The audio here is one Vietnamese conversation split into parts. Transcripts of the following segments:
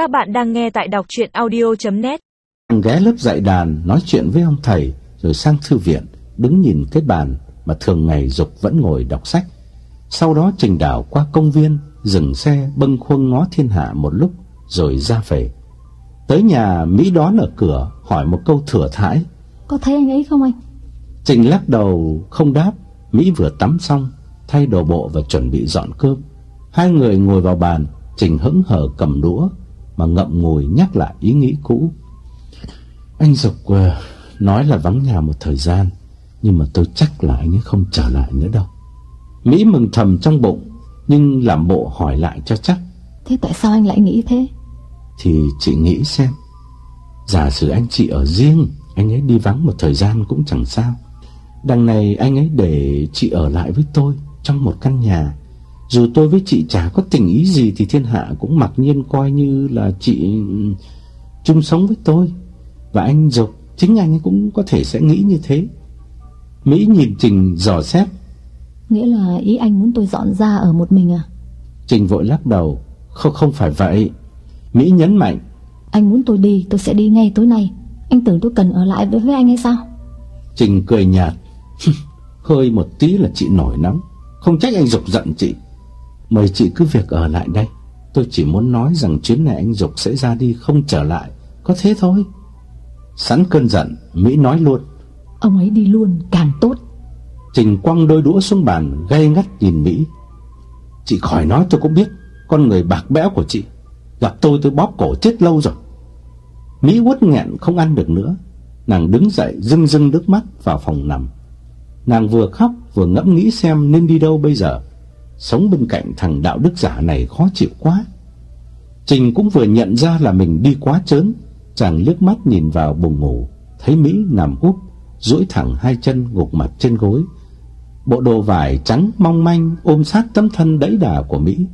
Các bạn đang nghe tại đọc chuyện audio.net ghé lớp dạy đàn nói chuyện với ông thầy rồi sang thư viện đứng nhìn cái bàn mà thường ngày Dục vẫn ngồi đọc sách. Sau đó Trình đảo qua công viên, dừng xe bâng khuâng ngó thiên hạ một lúc rồi ra về. Tới nhà Mỹ đón ở cửa hỏi một câu thừa thãi. Có thấy anh ấy không anh? Trình lắc đầu không đáp, Mỹ vừa tắm xong, thay đồ bộ và chuẩn bị dọn cơm. Hai người ngồi vào bàn, Trình hững hờ cầm đũa mà ngậm ngùi nhắc lại ý nghĩ cũ. Anh Dục uh, nói là vắng nhà một thời gian, nhưng mà tôi chắc là anh ấy không trở lại nữa đâu. Mỹ mừng thầm trong bụng, nhưng làm bộ hỏi lại cho chắc. Thế tại sao anh lại nghĩ thế? Thì chị nghĩ xem, giả sử anh chị ở riêng, anh ấy đi vắng một thời gian cũng chẳng sao. Đằng này anh ấy để chị ở lại với tôi trong một căn nhà. Dù tôi với chị chả có tình ý gì thì thiên hạ cũng mặc nhiên coi như là chị chung sống với tôi. Và anh Dục, chính anh ấy cũng có thể sẽ nghĩ như thế. Mỹ nhìn Trình dò xét. Nghĩa là ý anh muốn tôi dọn ra ở một mình à? Trình vội lắc đầu. Không, không phải vậy. Mỹ nhấn mạnh. Anh muốn tôi đi, tôi sẽ đi ngay tối nay. Anh tưởng tôi cần ở lại với, với anh hay sao? Trình cười nhạt. Hơi một tí là chị nổi nóng. Không trách anh Dục giận chị. Mời chị cứ việc ở lại đây. Tôi chỉ muốn nói rằng chuyến này anh Dục sẽ ra đi không trở lại. Có thế thôi. Sẵn cơn giận, Mỹ nói luôn. Ông ấy đi luôn càng tốt. Trình quăng đôi đũa xuống bàn, gay ngắt nhìn Mỹ. Chị khỏi nói tôi cũng biết, con người bạc bẽo của chị. Gặp tôi tôi bóp cổ chết lâu rồi. Mỹ uất nghẹn không ăn được nữa. Nàng đứng dậy rưng rưng nước mắt vào phòng nằm. Nàng vừa khóc vừa ngẫm nghĩ xem nên đi đâu bây giờ. Sống bên cạnh thằng đạo đức giả này khó chịu quá. Trình cũng vừa nhận ra là mình đi quá chớn, chàng liếc mắt nhìn vào buồng ngủ, thấy Mỹ nằm úp, duỗi thẳng hai chân gục mặt trên gối. Bộ đồ vải trắng mong manh ôm sát tấm thân đẫy đà của Mỹ.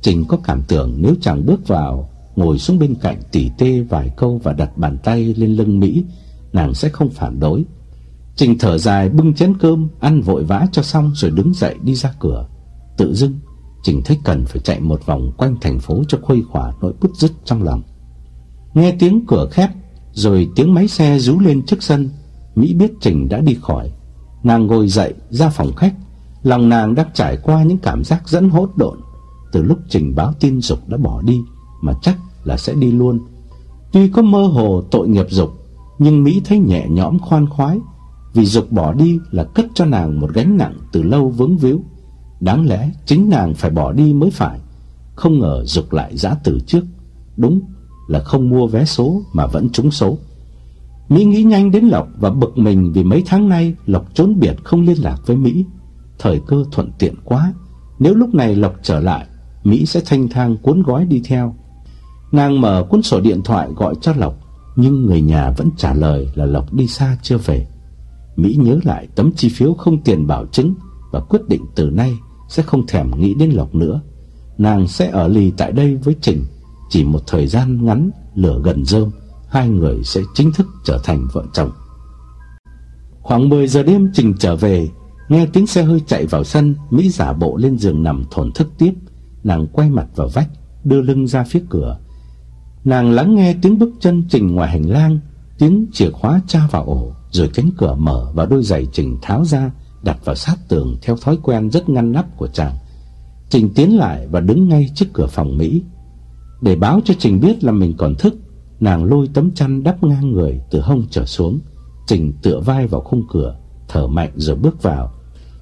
Trình có cảm tưởng nếu chàng bước vào, ngồi xuống bên cạnh tỉ tê vài câu và đặt bàn tay lên lưng Mỹ, nàng sẽ không phản đối. Trình thở dài bưng chén cơm, ăn vội vã cho xong rồi đứng dậy đi ra cửa. Tự dưng, Trình thấy cần phải chạy một vòng quanh thành phố cho khuây khỏa nỗi bứt rứt trong lòng. Nghe tiếng cửa khép, rồi tiếng máy xe rú lên trước sân, Mỹ biết Trình đã đi khỏi. Nàng ngồi dậy ra phòng khách, lòng nàng đang trải qua những cảm giác dẫn hốt độn. Từ lúc Trình báo tin Dục đã bỏ đi, mà chắc là sẽ đi luôn. Tuy có mơ hồ tội nghiệp Dục, nhưng Mỹ thấy nhẹ nhõm khoan khoái, vì Dục bỏ đi là cất cho nàng một gánh nặng từ lâu vướng víu. Đáng lẽ chính nàng phải bỏ đi mới phải, không ngờ Dục lại giã từ trước. Đúng là không mua vé số mà vẫn trúng số. Mỹ nghĩ nhanh đến Lộc và bực mình vì mấy tháng nay Lộc trốn biệt không liên lạc với Mỹ. Thời cơ thuận tiện quá, nếu lúc này Lộc trở lại, Mỹ sẽ thanh thang cuốn gói đi theo. Nàng mở cuốn sổ điện thoại gọi cho Lộc, nhưng người nhà vẫn trả lời là Lộc đi xa chưa về. Mỹ nhớ lại tấm chi phiếu không tiền bảo chứng và quyết định từ nay sẽ không thèm nghĩ đến Lộc nữa. Nàng sẽ ở lì tại đây với Trình, chỉ một thời gian ngắn lửa gần rơm, hai người sẽ chính thức trở thành vợ chồng. Khoảng 10 giờ đêm Trình trở về, nghe tiếng xe hơi chạy vào sân, Mỹ giả bộ lên giường nằm thổn thức tiếp, nàng quay mặt vào vách, đưa lưng ra phía cửa. Nàng lắng nghe tiếng bước chân Trình ngoài hành lang, tiếng chìa khóa tra vào ổ, rồi cánh cửa mở và đôi giày Trình tháo ra, đặt vào sát tường theo thói quen rất ngăn nắp của chàng. Trình tiến lại và đứng ngay trước cửa phòng Mỹ. Để báo cho Trình biết là mình còn thức, nàng lôi tấm chăn đắp ngang người từ hông trở xuống. Trình tựa vai vào khung cửa, thở mạnh rồi bước vào.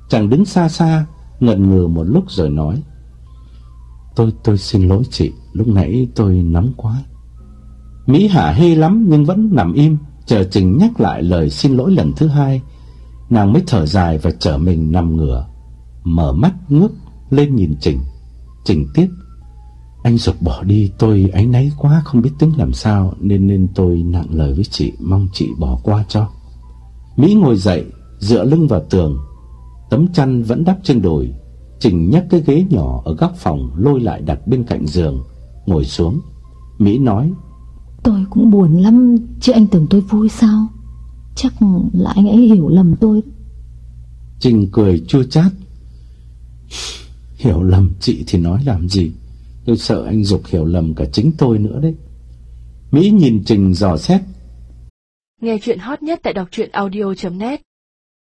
Chàng đứng xa xa, ngẩn ngừ một lúc rồi nói: "Tôi tôi xin lỗi chị, lúc nãy tôi nóng quá." Mỹ hả hê lắm nhưng vẫn nằm im, chờ Trình nhắc lại lời xin lỗi lần thứ hai. Nàng mới thở dài và trở mình nằm ngửa, mở mắt ngước lên nhìn Trình. Trình tiếp: "Anh Dục bỏ đi, tôi áy náy quá không biết tính làm sao nên nên tôi nặng lời với chị, mong chị bỏ qua cho." Mỹ ngồi dậy, dựa lưng vào tường, tấm chăn vẫn đắp trên đùi. Trình nhấc cái ghế nhỏ ở góc phòng lôi lại đặt bên cạnh giường, ngồi xuống. Mỹ nói: Tôi cũng buồn lắm Chứ anh tưởng tôi vui sao Chắc là anh ấy hiểu lầm tôi. Trình cười chua chát. Hiểu lầm chị thì nói làm gì? Tôi sợ anh Dục hiểu lầm cả chính tôi nữa đấy. Mỹ nhìn Trình dò xét. Nghe chuyện hot nhất tại đọc truyện audio.net